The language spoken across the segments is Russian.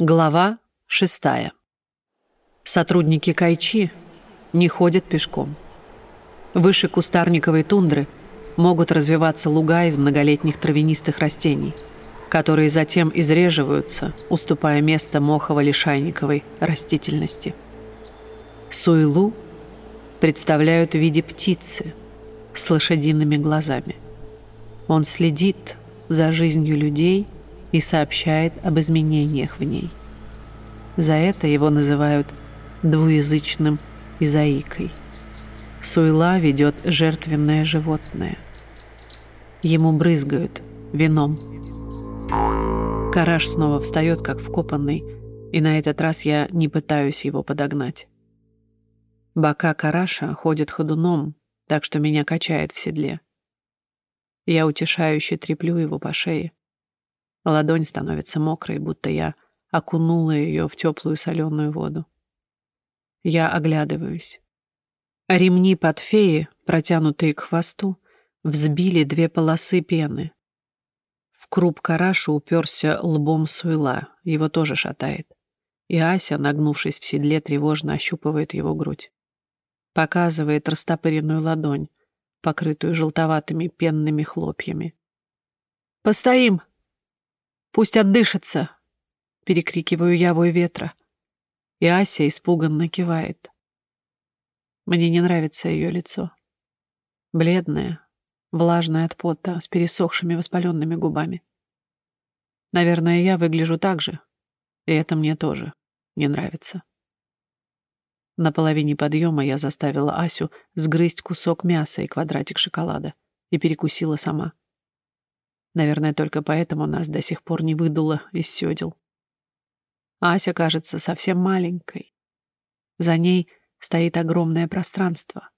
Глава шестая. Сотрудники Кайчи не ходят пешком. Выше кустарниковой тундры могут развиваться луга из многолетних травянистых растений, которые затем изреживаются, уступая место мохово-лишайниковой растительности. Суйлу представляют в виде птицы с лошадиными глазами. Он следит за жизнью людей – и сообщает об изменениях в ней. За это его называют двуязычным изаикой. Суйла ведет жертвенное животное. Ему брызгают вином. Караш снова встает, как вкопанный, и на этот раз я не пытаюсь его подогнать. Бока Караша ходят ходуном, так что меня качает в седле. Я утешающе треплю его по шее. Ладонь становится мокрой, будто я окунула ее в теплую соленую воду. Я оглядываюсь. Ремни под феи, протянутые к хвосту, взбили две полосы пены. В круп карашу уперся лбом суйла, его тоже шатает. И Ася, нагнувшись в седле, тревожно ощупывает его грудь. Показывает растопыренную ладонь, покрытую желтоватыми пенными хлопьями. «Постоим!» Пусть отдышится!» — перекрикиваю я вой ветра. И Ася испуганно кивает. Мне не нравится ее лицо. Бледное, влажное от пота, с пересохшими воспаленными губами. Наверное, я выгляжу так же, и это мне тоже не нравится. На половине подъема я заставила Асю сгрызть кусок мяса и квадратик шоколада и перекусила сама. Наверное, только поэтому нас до сих пор не выдуло из сёдел. Ася кажется совсем маленькой. За ней стоит огромное пространство.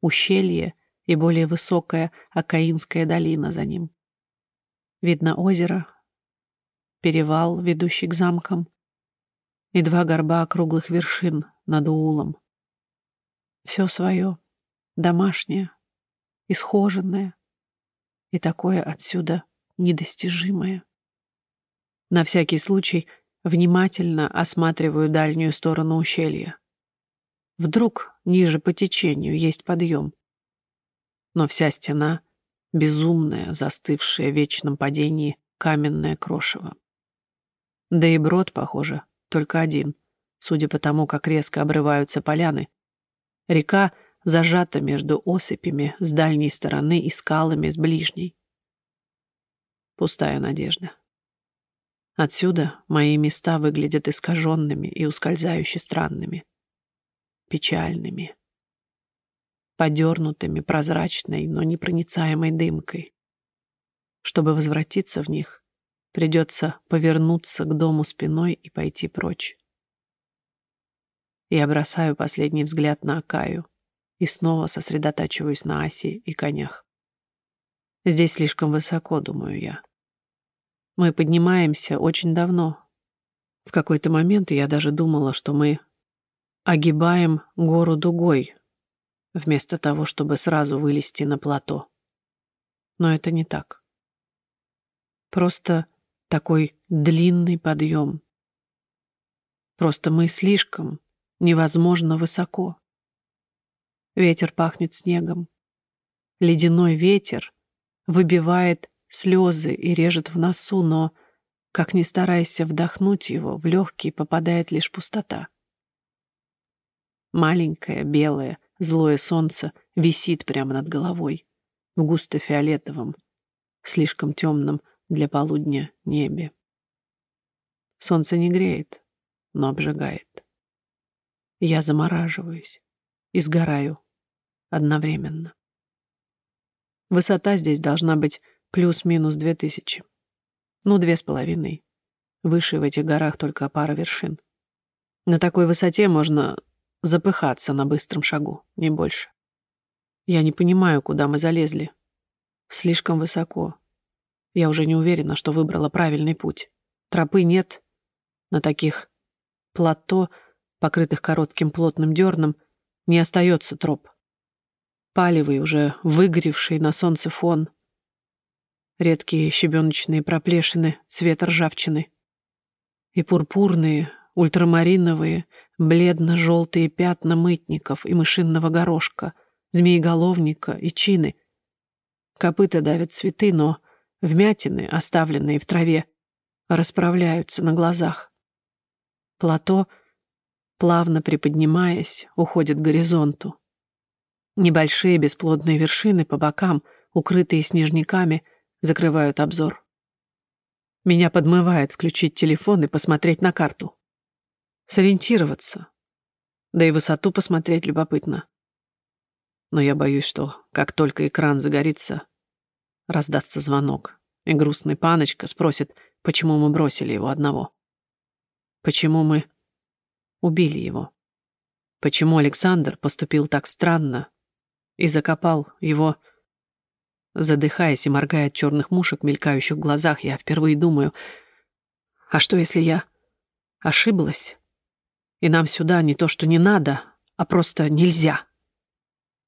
Ущелье и более высокая Акаинская долина за ним. Видно озеро, перевал, ведущий к замкам, и два горба округлых вершин над Уулом. Все свое, домашнее, исхоженное, и такое отсюда недостижимое. На всякий случай внимательно осматриваю дальнюю сторону ущелья. Вдруг ниже по течению есть подъем. Но вся стена — безумная, застывшая в вечном падении каменное крошево. Да и брод, похоже, только один, судя по тому, как резко обрываются поляны. Река — зажата между осыпями с дальней стороны и скалами с ближней. Пустая надежда. Отсюда мои места выглядят искаженными и ускользающе странными. Печальными. Подернутыми прозрачной, но непроницаемой дымкой. Чтобы возвратиться в них, придется повернуться к дому спиной и пойти прочь. Я бросаю последний взгляд на Акаю — и снова сосредотачиваюсь на оси и конях. Здесь слишком высоко, думаю я. Мы поднимаемся очень давно. В какой-то момент я даже думала, что мы огибаем гору дугой, вместо того, чтобы сразу вылезти на плато. Но это не так. Просто такой длинный подъем. Просто мы слишком невозможно высоко. Ветер пахнет снегом. Ледяной ветер выбивает слезы и режет в носу, но, как ни старайся вдохнуть его, в легкие попадает лишь пустота. Маленькое, белое, злое солнце висит прямо над головой, в густо-фиолетовом, слишком темном для полудня небе. Солнце не греет, но обжигает. Я замораживаюсь и сгораю одновременно. Высота здесь должна быть плюс-минус две тысячи. Ну, две с половиной. Выше в этих горах только пара вершин. На такой высоте можно запыхаться на быстром шагу, не больше. Я не понимаю, куда мы залезли. Слишком высоко. Я уже не уверена, что выбрала правильный путь. Тропы нет. На таких плато, покрытых коротким плотным дерном, не остается троп палевый, уже выгоревший на солнце фон. Редкие щебеночные проплешины цвета ржавчины. И пурпурные, ультрамариновые, бледно-желтые пятна мытников и мышинного горошка, змееголовника и чины. Копыта давят цветы, но вмятины, оставленные в траве, расправляются на глазах. Плато, плавно приподнимаясь, уходит к горизонту. Небольшие бесплодные вершины по бокам, укрытые снежниками, закрывают обзор. Меня подмывает включить телефон и посмотреть на карту. Сориентироваться. Да и высоту посмотреть любопытно. Но я боюсь, что как только экран загорится, раздастся звонок, и грустный паночка спросит, почему мы бросили его одного. Почему мы убили его. Почему Александр поступил так странно и закопал его... Задыхаясь и моргая от черных мушек, мелькающих в глазах, я впервые думаю, а что, если я ошиблась? И нам сюда не то, что не надо, а просто нельзя.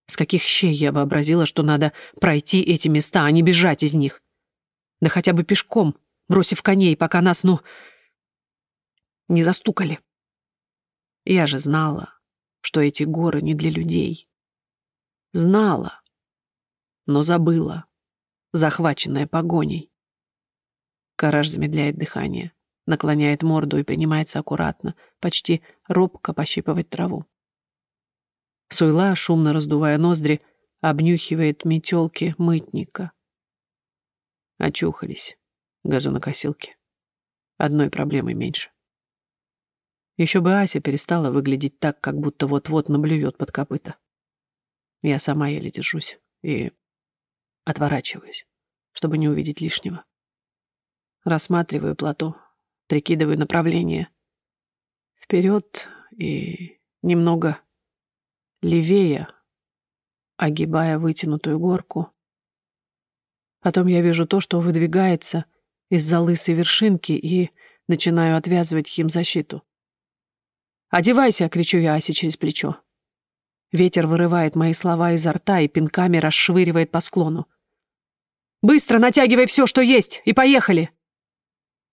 С каких щей я вообразила, что надо пройти эти места, а не бежать из них? Да хотя бы пешком, бросив коней, пока нас, ну, не застукали. Я же знала, что эти горы не для людей. Знала, но забыла, захваченная погоней. Караж замедляет дыхание, наклоняет морду и принимается аккуратно, почти робко пощипывать траву. Суйла, шумно раздувая ноздри, обнюхивает метелки мытника. Очухались газонокосилки. Одной проблемой меньше. Еще бы Ася перестала выглядеть так, как будто вот-вот наблюет под копыта. Я сама еле держусь и отворачиваюсь, чтобы не увидеть лишнего. Рассматриваю плато, прикидываю направление. Вперед и немного левее, огибая вытянутую горку. Потом я вижу то, что выдвигается из-за лысой вершинки и начинаю отвязывать химзащиту. «Одевайся!» — кричу я Асе через плечо. Ветер вырывает мои слова изо рта и пинками расшвыривает по склону. «Быстро натягивай все, что есть, и поехали!»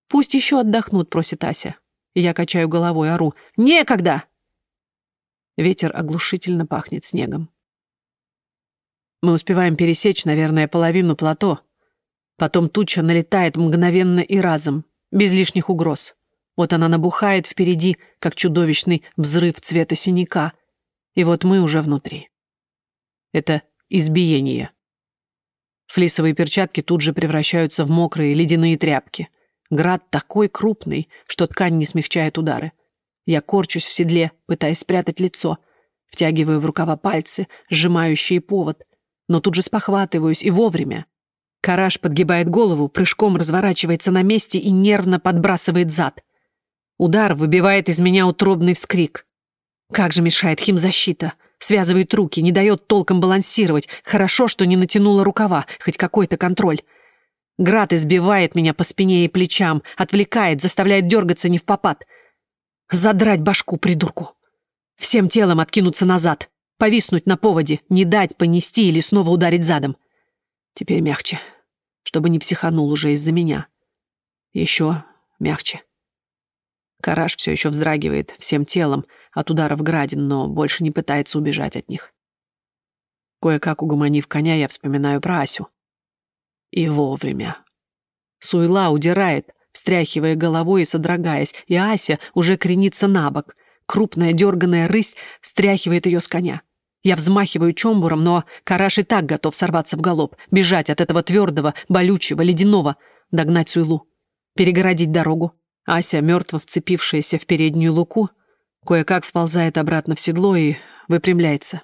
«Пусть еще отдохнут», — просит Ася. Я качаю головой, ору. «Некогда!» Ветер оглушительно пахнет снегом. Мы успеваем пересечь, наверное, половину плато. Потом туча налетает мгновенно и разом, без лишних угроз. Вот она набухает впереди, как чудовищный взрыв цвета синяка. И вот мы уже внутри. Это избиение. Флисовые перчатки тут же превращаются в мокрые ледяные тряпки. Град такой крупный, что ткань не смягчает удары. Я корчусь в седле, пытаясь спрятать лицо. Втягиваю в рукава пальцы, сжимающие повод. Но тут же спохватываюсь и вовремя. Караш подгибает голову, прыжком разворачивается на месте и нервно подбрасывает зад. Удар выбивает из меня утробный вскрик. Как же мешает химзащита. Связывает руки, не дает толком балансировать. Хорошо, что не натянула рукава, хоть какой-то контроль. Град избивает меня по спине и плечам, отвлекает, заставляет дергаться не в попад. Задрать башку придурку. Всем телом откинуться назад, повиснуть на поводе, не дать понести или снова ударить задом. Теперь мягче, чтобы не психанул уже из-за меня. Еще мягче. Караш все еще вздрагивает всем телом от ударов градин, но больше не пытается убежать от них. Кое-как угомонив коня, я вспоминаю про Асю. И вовремя. Суйла удирает, встряхивая головой и содрогаясь, и Ася уже кренится на бок. Крупная дерганая рысь стряхивает ее с коня. Я взмахиваю чомбуром, но Караш и так готов сорваться в галоп, бежать от этого твердого, болючего, ледяного, догнать Суйлу, перегородить дорогу, Ася, мертво вцепившаяся в переднюю луку, кое-как вползает обратно в седло и выпрямляется.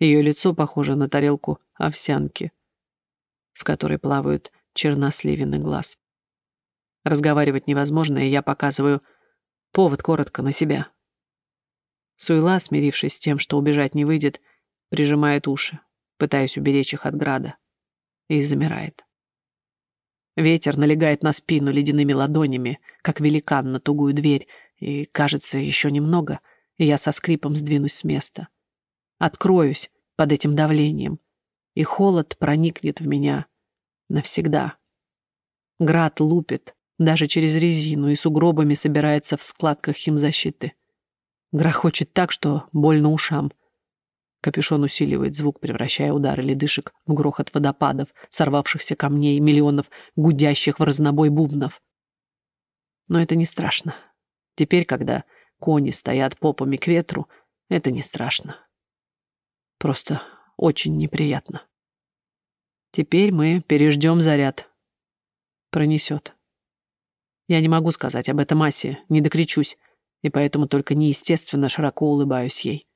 Ее лицо похоже на тарелку овсянки, в которой плавают черносливины глаз. Разговаривать невозможно, и я показываю повод коротко на себя. Суйла, смирившись с тем, что убежать не выйдет, прижимает уши, пытаясь уберечь их от града, и замирает. Ветер налегает на спину ледяными ладонями, как великан на тугую дверь, и, кажется, еще немного, и я со скрипом сдвинусь с места. Откроюсь под этим давлением, и холод проникнет в меня навсегда. Град лупит, даже через резину и сугробами собирается в складках химзащиты. Грохочет так, что больно ушам. Капюшон усиливает звук, превращая удары ледышек в грохот водопадов, сорвавшихся камней, миллионов гудящих в разнобой бубнов. Но это не страшно. Теперь, когда кони стоят попами к ветру, это не страшно. Просто очень неприятно. Теперь мы переждем заряд. Пронесет. Я не могу сказать об этом Асе, не докричусь, и поэтому только неестественно широко улыбаюсь ей.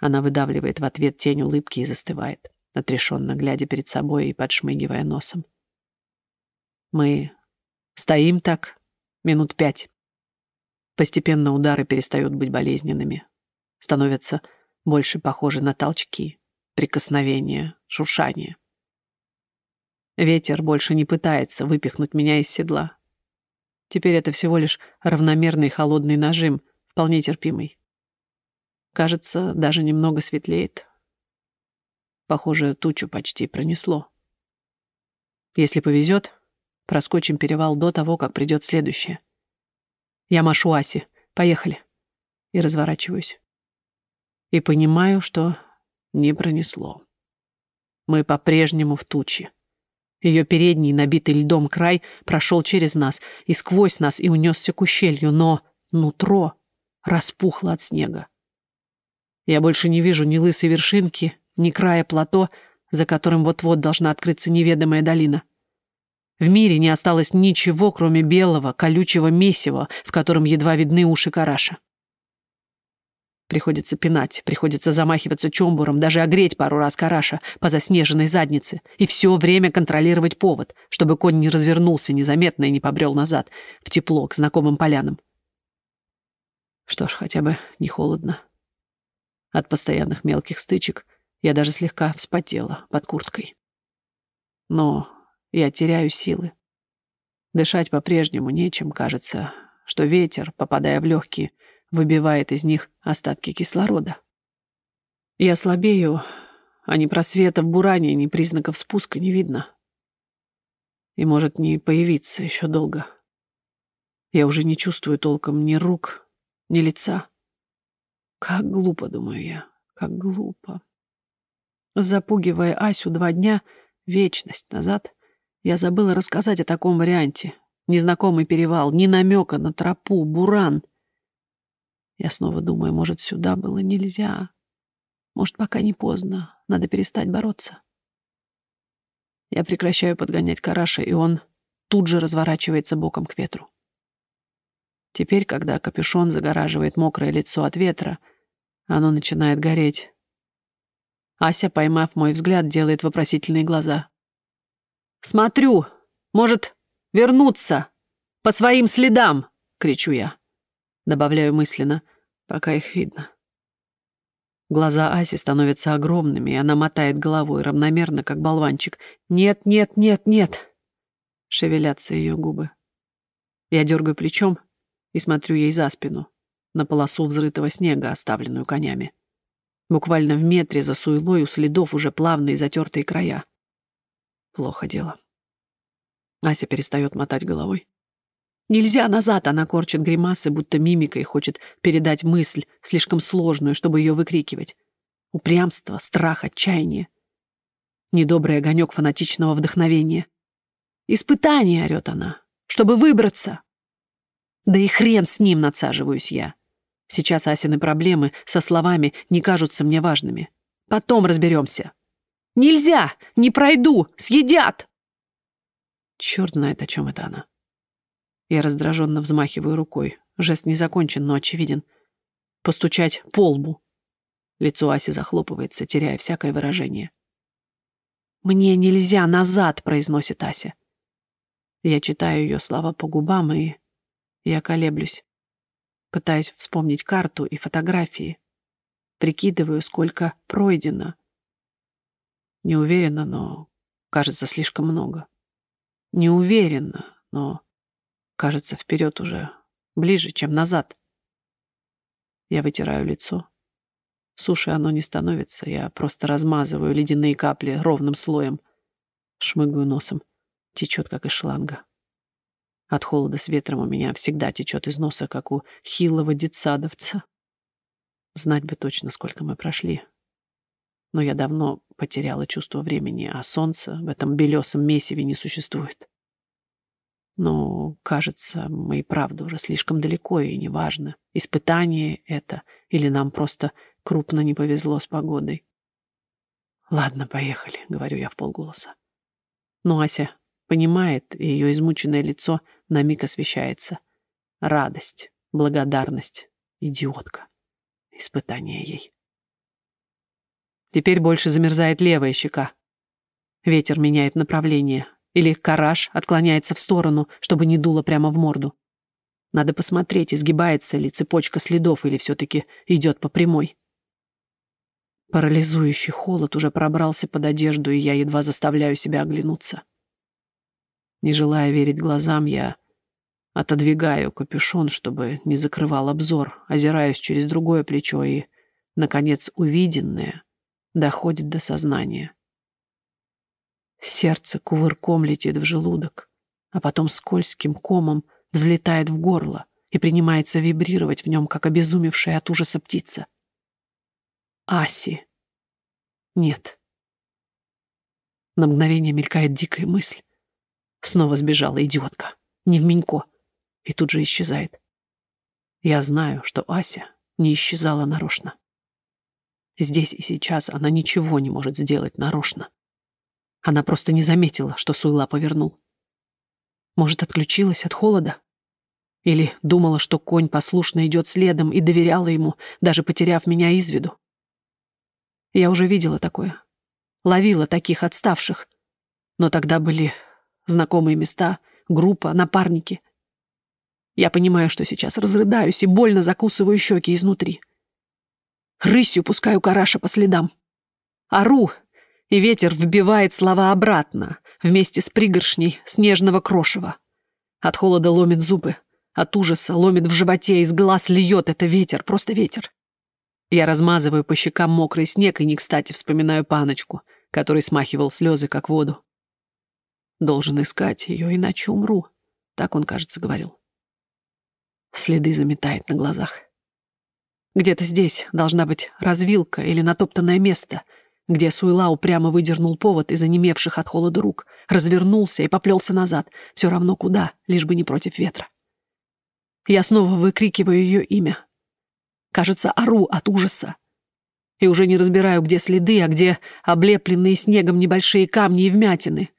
Она выдавливает в ответ тень улыбки и застывает, отрешенно глядя перед собой и подшмыгивая носом. Мы стоим так минут пять. Постепенно удары перестают быть болезненными, становятся больше похожи на толчки, прикосновения, шуршание. Ветер больше не пытается выпихнуть меня из седла. Теперь это всего лишь равномерный холодный нажим, вполне терпимый. Кажется, даже немного светлеет. Похоже, тучу почти пронесло. Если повезет, проскочим перевал до того, как придет следующее. Я машу Аси. Поехали. И разворачиваюсь. И понимаю, что не пронесло. Мы по-прежнему в туче. Ее передний, набитый льдом край, прошел через нас и сквозь нас и унесся к ущелью, но нутро распухло от снега. Я больше не вижу ни лысой вершинки, ни края плато, за которым вот-вот должна открыться неведомая долина. В мире не осталось ничего, кроме белого, колючего месива, в котором едва видны уши караша. Приходится пинать, приходится замахиваться чомбуром, даже огреть пару раз караша по заснеженной заднице и все время контролировать повод, чтобы конь не развернулся незаметно и не побрел назад, в тепло, к знакомым полянам. Что ж, хотя бы не холодно. От постоянных мелких стычек я даже слегка вспотела под курткой. Но я теряю силы. Дышать по-прежнему нечем, кажется, что ветер, попадая в легкие, выбивает из них остатки кислорода. Я слабею, а ни просвета в буране, ни признаков спуска не видно. И может не появиться еще долго. Я уже не чувствую толком ни рук, ни лица. Как глупо, думаю я, как глупо. Запугивая Асю два дня, вечность назад, я забыла рассказать о таком варианте. Незнакомый перевал, ни намека на тропу, буран — я снова думаю, может, сюда было нельзя. Может, пока не поздно. Надо перестать бороться. Я прекращаю подгонять караша, и он тут же разворачивается боком к ветру. Теперь, когда капюшон загораживает мокрое лицо от ветра, оно начинает гореть. Ася, поймав мой взгляд, делает вопросительные глаза. «Смотрю! Может, вернуться! По своим следам!» — кричу я. Добавляю мысленно, пока их видно. Глаза Аси становятся огромными, и она мотает головой равномерно, как болванчик. «Нет, нет, нет, нет!» Шевелятся ее губы. Я дергаю плечом и смотрю ей за спину, на полосу взрытого снега, оставленную конями. Буквально в метре за суйлой у следов уже плавные затертые края. Плохо дело. Ася перестает мотать головой. Нельзя назад, она корчит гримасы, будто мимикой хочет передать мысль, слишком сложную, чтобы ее выкрикивать. Упрямство, страх, отчаяние. Недобрый огонек фанатичного вдохновения. «Испытание!» — орет она. «Чтобы выбраться!» Да и хрен с ним надсаживаюсь я. Сейчас Асины проблемы со словами не кажутся мне важными. Потом разберемся. «Нельзя! Не пройду! Съедят!» Черт знает, о чем это она. Я раздраженно взмахиваю рукой. Жест не закончен, но очевиден. Постучать по лбу. Лицо Аси захлопывается, теряя всякое выражение. «Мне нельзя назад», — произносит Ася. Я читаю ее слова по губам, и я колеблюсь. Пытаюсь вспомнить карту и фотографии. Прикидываю, сколько пройдено. Не уверена, но кажется слишком много. Не уверена, но Кажется, вперед уже ближе, чем назад. Я вытираю лицо. Суши оно не становится, я просто размазываю ледяные капли ровным слоем. Шмыгаю носом. Течет, как из шланга. От холода с ветром у меня всегда течет из носа, как у хилого детсадовца. Знать бы точно, сколько мы прошли. Но я давно потеряла чувство времени, а солнца в этом белесом месиве не существует. Но, кажется, мы и правда уже слишком далеко, и неважно, испытание это или нам просто крупно не повезло с погодой. «Ладно, поехали», — говорю я в полголоса. Но Ася понимает, и ее измученное лицо на миг освещается. Радость, благодарность, идиотка. Испытание ей. Теперь больше замерзает левая щека. Ветер меняет направление. Или караж отклоняется в сторону, чтобы не дуло прямо в морду. Надо посмотреть, изгибается ли цепочка следов или все-таки идет по прямой. Парализующий холод уже пробрался под одежду, и я едва заставляю себя оглянуться. Не желая верить глазам, я отодвигаю капюшон, чтобы не закрывал обзор, озираюсь через другое плечо и, наконец, увиденное доходит до сознания. Сердце кувырком летит в желудок, а потом скользким комом взлетает в горло и принимается вибрировать в нем, как обезумевшая от ужаса птица. Аси. Нет. На мгновение мелькает дикая мысль. Снова сбежала идиотка. Не в Минько. И тут же исчезает. Я знаю, что Ася не исчезала нарочно. Здесь и сейчас она ничего не может сделать нарочно. Она просто не заметила, что Суйла повернул. Может, отключилась от холода? Или думала, что конь послушно идет следом и доверяла ему, даже потеряв меня из виду? Я уже видела такое. Ловила таких отставших. Но тогда были знакомые места, группа, напарники. Я понимаю, что сейчас разрыдаюсь и больно закусываю щеки изнутри. Рысью пускаю караша по следам. Ору, и ветер вбивает слова обратно, вместе с пригоршней снежного крошева. От холода ломит зубы, от ужаса ломит в животе, из глаз льет это ветер, просто ветер. Я размазываю по щекам мокрый снег и не кстати вспоминаю паночку, который смахивал слезы, как воду. Должен искать ее, иначе умру. Так он, кажется, говорил. Следы заметает на глазах. Где-то здесь должна быть развилка или натоптанное место, где Суйла упрямо выдернул повод из онемевших от холода рук, развернулся и поплелся назад, все равно куда, лишь бы не против ветра. Я снова выкрикиваю ее имя, Кажется, ору от ужаса. И уже не разбираю, где следы, а где облепленные снегом небольшие камни и вмятины.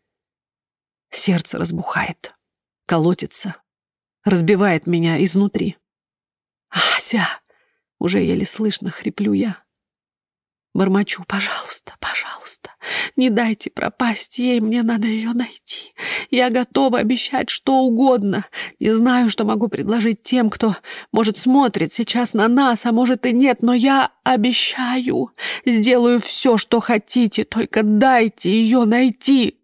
Сердце разбухает, колотится, разбивает меня изнутри. «Ася!» — уже еле слышно хриплю я. Бормочу, пожалуйста, пожалуйста, не дайте пропасть ей, мне надо ее найти. Я готова обещать что угодно. Не знаю, что могу предложить тем, кто, может, смотрит сейчас на нас, а может и нет, но я обещаю, сделаю все, что хотите, только дайте ее найти.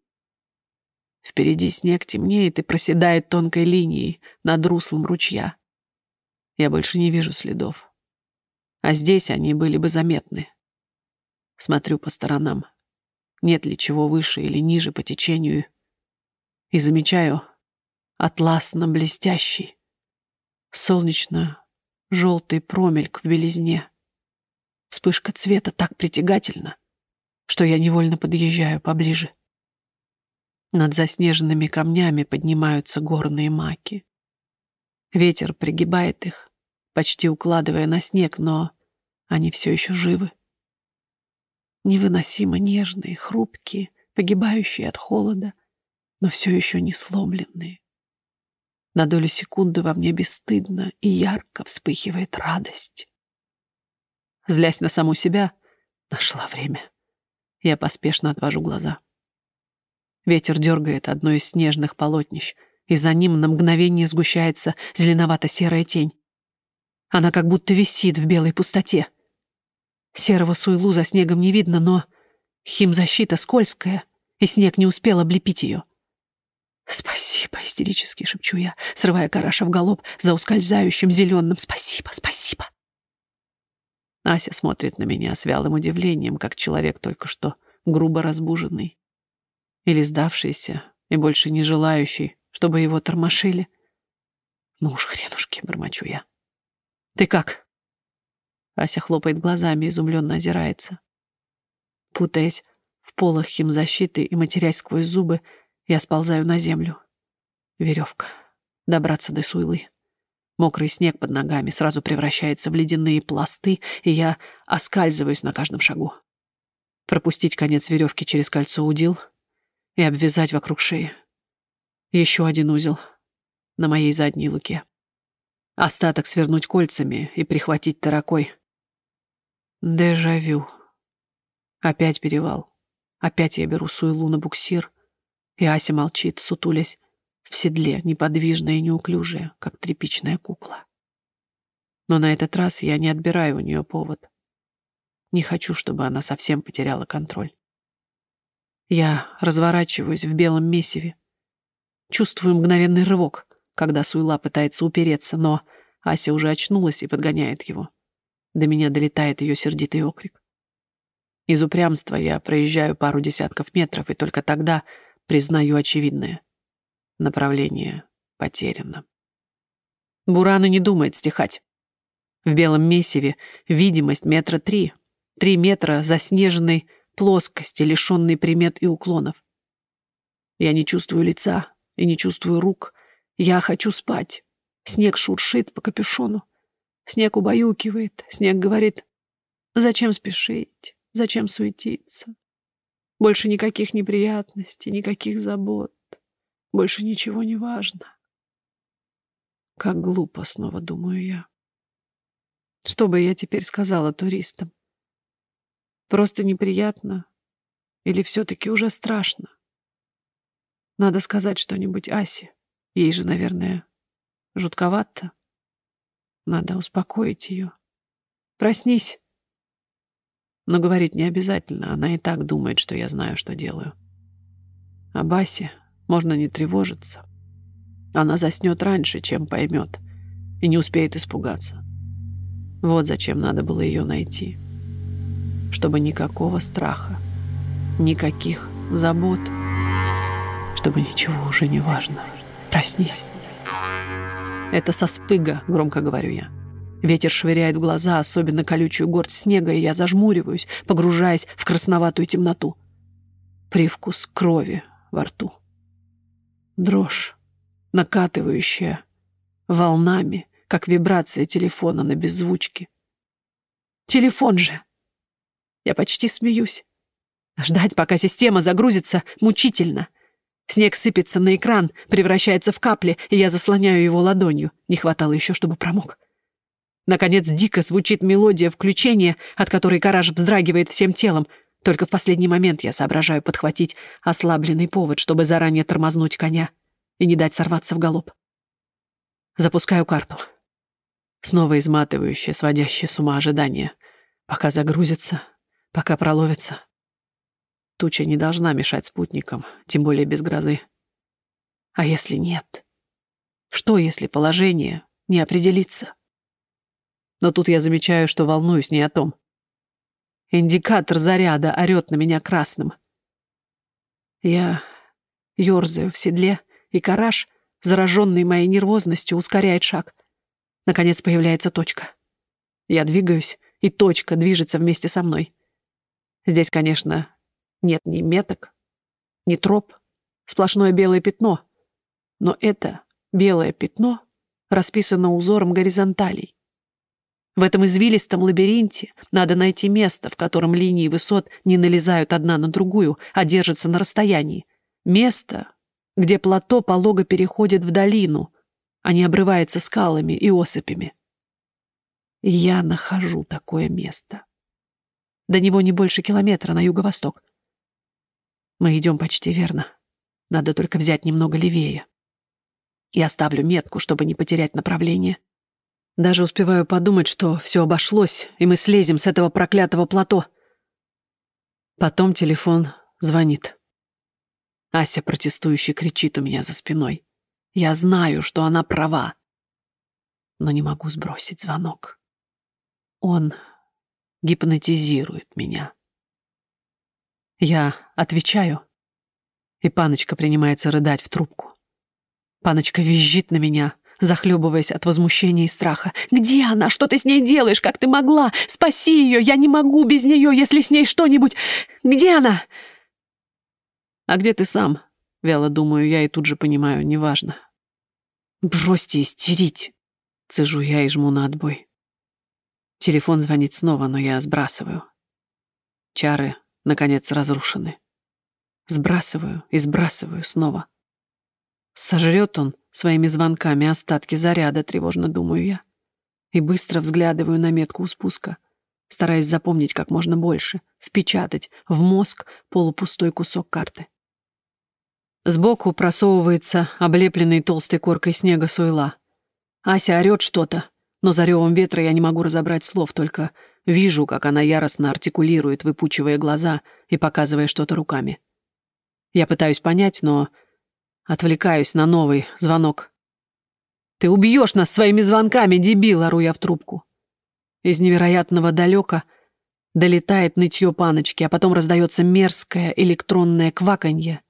Впереди снег темнеет и проседает тонкой линией над руслом ручья. Я больше не вижу следов. А здесь они были бы заметны. Смотрю по сторонам. Нет ли чего выше или ниже по течению. И замечаю атласно-блестящий, солнечно-желтый промельк в белизне. Вспышка цвета так притягательна, что я невольно подъезжаю поближе. Над заснеженными камнями поднимаются горные маки. Ветер пригибает их, почти укладывая на снег, но они все еще живы невыносимо нежные, хрупкие, погибающие от холода, но все еще не сломленные. На долю секунды во мне бесстыдно и ярко вспыхивает радость. Злясь на саму себя, нашла время. Я поспешно отвожу глаза. Ветер дергает одно из снежных полотнищ, и за ним на мгновение сгущается зеленовато-серая тень. Она как будто висит в белой пустоте. Серого суйлу за снегом не видно, но химзащита скользкая, и снег не успел облепить ее. «Спасибо!» — истерически шепчу я, срывая караша в галоп за ускользающим зеленым. «Спасибо! Спасибо!» Ася смотрит на меня с вялым удивлением, как человек только что грубо разбуженный. Или сдавшийся и больше не желающий, чтобы его тормошили. Ну уж хренушки, бормочу я. Ты как? Ася хлопает глазами, изумленно озирается. Путаясь в полах химзащиты и матерясь сквозь зубы, я сползаю на землю. Веревка. Добраться до суйлы. Мокрый снег под ногами сразу превращается в ледяные пласты, и я оскальзываюсь на каждом шагу. Пропустить конец веревки через кольцо удил и обвязать вокруг шеи. Еще один узел на моей задней луке. Остаток свернуть кольцами и прихватить таракой. Дежавю. Опять перевал. Опять я беру суйлу на буксир, и Ася молчит, сутулясь, в седле, неподвижная и неуклюжая, как тряпичная кукла. Но на этот раз я не отбираю у нее повод. Не хочу, чтобы она совсем потеряла контроль. Я разворачиваюсь в белом месиве. Чувствую мгновенный рывок, когда Суйла пытается упереться, но Ася уже очнулась и подгоняет его. До меня долетает ее сердитый окрик. Из упрямства я проезжаю пару десятков метров, и только тогда признаю очевидное. Направление потеряно. Бурана не думает стихать. В белом месиве видимость метра три. Три метра заснеженной плоскости, лишенной примет и уклонов. Я не чувствую лица и не чувствую рук. Я хочу спать. Снег шуршит по капюшону. Снег убаюкивает. Снег говорит, зачем спешить, зачем суетиться. Больше никаких неприятностей, никаких забот. Больше ничего не важно. Как глупо, снова думаю я. Что бы я теперь сказала туристам? Просто неприятно? Или все-таки уже страшно? Надо сказать что-нибудь Асе. Ей же, наверное, жутковато. Надо успокоить ее. Проснись. Но говорить не обязательно. Она и так думает, что я знаю, что делаю. А Басе можно не тревожиться. Она заснет раньше, чем поймет, и не успеет испугаться. Вот зачем надо было ее найти. Чтобы никакого страха, никаких забот, чтобы ничего уже не важно. Проснись. Это со спыга, громко говорю я. Ветер швыряет в глаза, особенно колючую горсть снега, и я зажмуриваюсь, погружаясь в красноватую темноту. Привкус крови во рту. Дрожь, накатывающая волнами, как вибрация телефона на беззвучке. Телефон же! Я почти смеюсь. Ждать, пока система загрузится, мучительно. Снег сыпется на экран, превращается в капли, и я заслоняю его ладонью. Не хватало еще, чтобы промок. Наконец дико звучит мелодия включения, от которой гараж вздрагивает всем телом — только в последний момент я соображаю подхватить ослабленный повод, чтобы заранее тормознуть коня и не дать сорваться в галоп. Запускаю карту. Снова изматывающее, сводящее с ума ожидание. Пока загрузится, пока проловится. Туча не должна мешать спутникам, тем более без грозы. А если нет? Что, если положение не определится? Но тут я замечаю, что волнуюсь не о том. Индикатор заряда орёт на меня красным. Я ёрзаю в седле, и караж, зараженный моей нервозностью, ускоряет шаг. Наконец появляется точка. Я двигаюсь, и точка движется вместе со мной. Здесь, конечно, нет ни меток, ни троп, сплошное белое пятно. Но это белое пятно расписано узором горизонталей. В этом извилистом лабиринте надо найти место, в котором линии высот не налезают одна на другую, а держатся на расстоянии. Место, где плато полого переходит в долину, а не обрывается скалами и осыпями. И я нахожу такое место. До него не больше километра на юго-восток. Мы идем почти верно. Надо только взять немного левее. Я ставлю метку, чтобы не потерять направление. Даже успеваю подумать, что все обошлось, и мы слезем с этого проклятого плато. Потом телефон звонит. Ася протестующе кричит у меня за спиной. Я знаю, что она права, но не могу сбросить звонок. Он гипнотизирует меня. Я отвечаю, и паночка принимается рыдать в трубку. Паночка визжит на меня, захлебываясь от возмущения и страха. «Где она? Что ты с ней делаешь? Как ты могла? Спаси ее! Я не могу без нее, если с ней что-нибудь... Где она?» «А где ты сам?» — вяло думаю я и тут же понимаю, неважно. «Бросьте истерить!» — цежу я и жму на отбой. Телефон звонит снова, но я сбрасываю. Чары, наконец, разрушены. Сбрасываю и сбрасываю снова. Сожрет он своими звонками остатки заряда, тревожно думаю я. И быстро взглядываю на метку у спуска, стараясь запомнить как можно больше, впечатать в мозг полупустой кусок карты. Сбоку просовывается облепленный толстой коркой снега суйла. Ася орёт что-то, но за ревом ветра я не могу разобрать слов, только вижу, как она яростно артикулирует, выпучивая глаза и показывая что-то руками. Я пытаюсь понять, но отвлекаюсь на новый звонок. «Ты убьешь нас своими звонками, дебил!» — ору я в трубку. Из невероятного далека долетает нытье паночки, а потом раздается мерзкое электронное кваканье,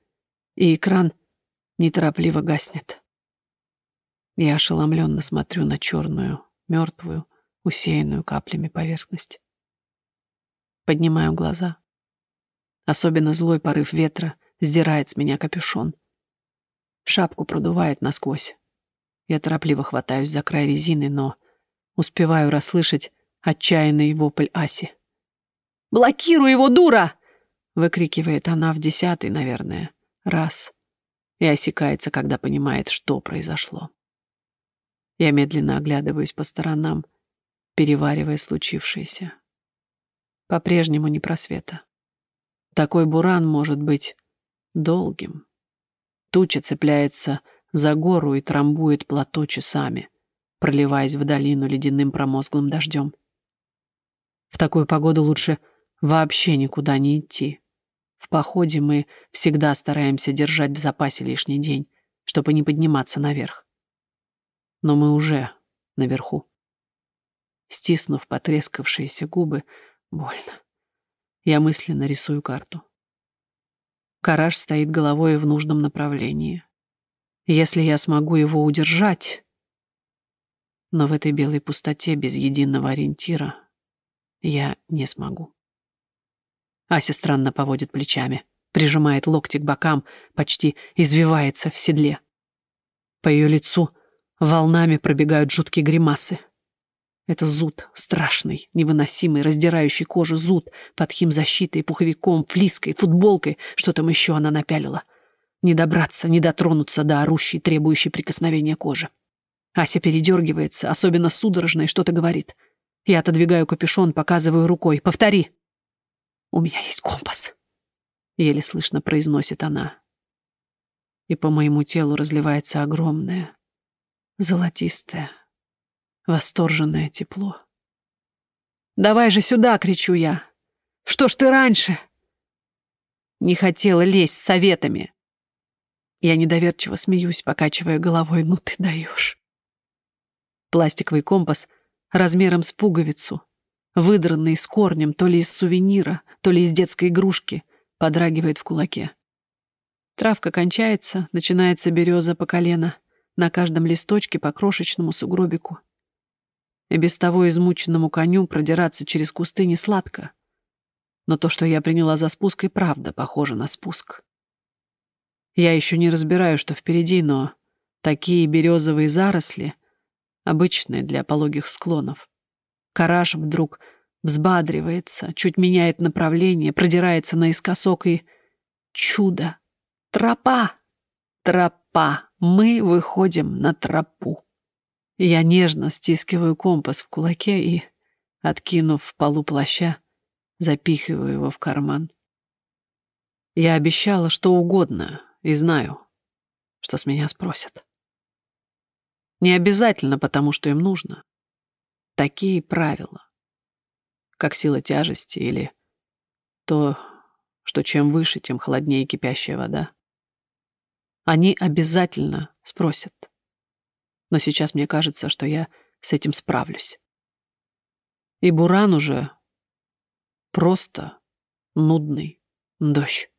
и экран неторопливо гаснет. Я ошеломленно смотрю на черную мертвую, усеянную каплями поверхность. Поднимаю глаза. Особенно злой порыв ветра сдирает с меня капюшон. Шапку продувает насквозь. Я торопливо хватаюсь за край резины, но успеваю расслышать отчаянный вопль Аси. «Блокируй его, дура!» — выкрикивает она в десятый, наверное, раз и осекается, когда понимает, что произошло. Я медленно оглядываюсь по сторонам, переваривая случившееся. По-прежнему не просвета. Такой буран может быть долгим. Туча цепляется за гору и трамбует плато часами, проливаясь в долину ледяным промозглым дождем. В такую погоду лучше вообще никуда не идти. В походе мы всегда стараемся держать в запасе лишний день, чтобы не подниматься наверх но мы уже наверху. Стиснув потрескавшиеся губы, больно. Я мысленно рисую карту. Караж стоит головой в нужном направлении. Если я смогу его удержать... Но в этой белой пустоте без единого ориентира я не смогу. Ася странно поводит плечами, прижимает локти к бокам, почти извивается в седле. По ее лицу Волнами пробегают жуткие гримасы. Это зуд, страшный, невыносимый, раздирающий кожу зуд под химзащитой, пуховиком, флиской, футболкой, что там еще она напялила. Не добраться, не дотронуться до орущей, требующей прикосновения кожи. Ася передергивается, особенно судорожно, и что-то говорит. Я отодвигаю капюшон, показываю рукой. «Повтори!» «У меня есть компас», — еле слышно произносит она. И по моему телу разливается огромное, золотистое, восторженное тепло. «Давай же сюда!» — кричу я. «Что ж ты раньше?» Не хотела лезть с советами. Я недоверчиво смеюсь, покачивая головой. «Ну ты даешь!» Пластиковый компас размером с пуговицу, выдранный с корнем то ли из сувенира, то ли из детской игрушки, подрагивает в кулаке. Травка кончается, начинается береза по колено — на каждом листочке по крошечному сугробику. И без того измученному коню продираться через кусты не сладко. Но то, что я приняла за спуск, и правда похоже на спуск. Я еще не разбираю, что впереди, но такие березовые заросли, обычные для пологих склонов. Караж вдруг взбадривается, чуть меняет направление, продирается наискосок и... Чудо! Тропа! Тропа! Мы выходим на тропу. Я нежно стискиваю компас в кулаке и, откинув в полу плаща, запихиваю его в карман. Я обещала что угодно и знаю, что с меня спросят. Не обязательно потому, что им нужно. Такие правила, как сила тяжести или то, что чем выше, тем холоднее кипящая вода. Они обязательно спросят. Но сейчас мне кажется, что я с этим справлюсь. И Буран уже просто нудный дождь.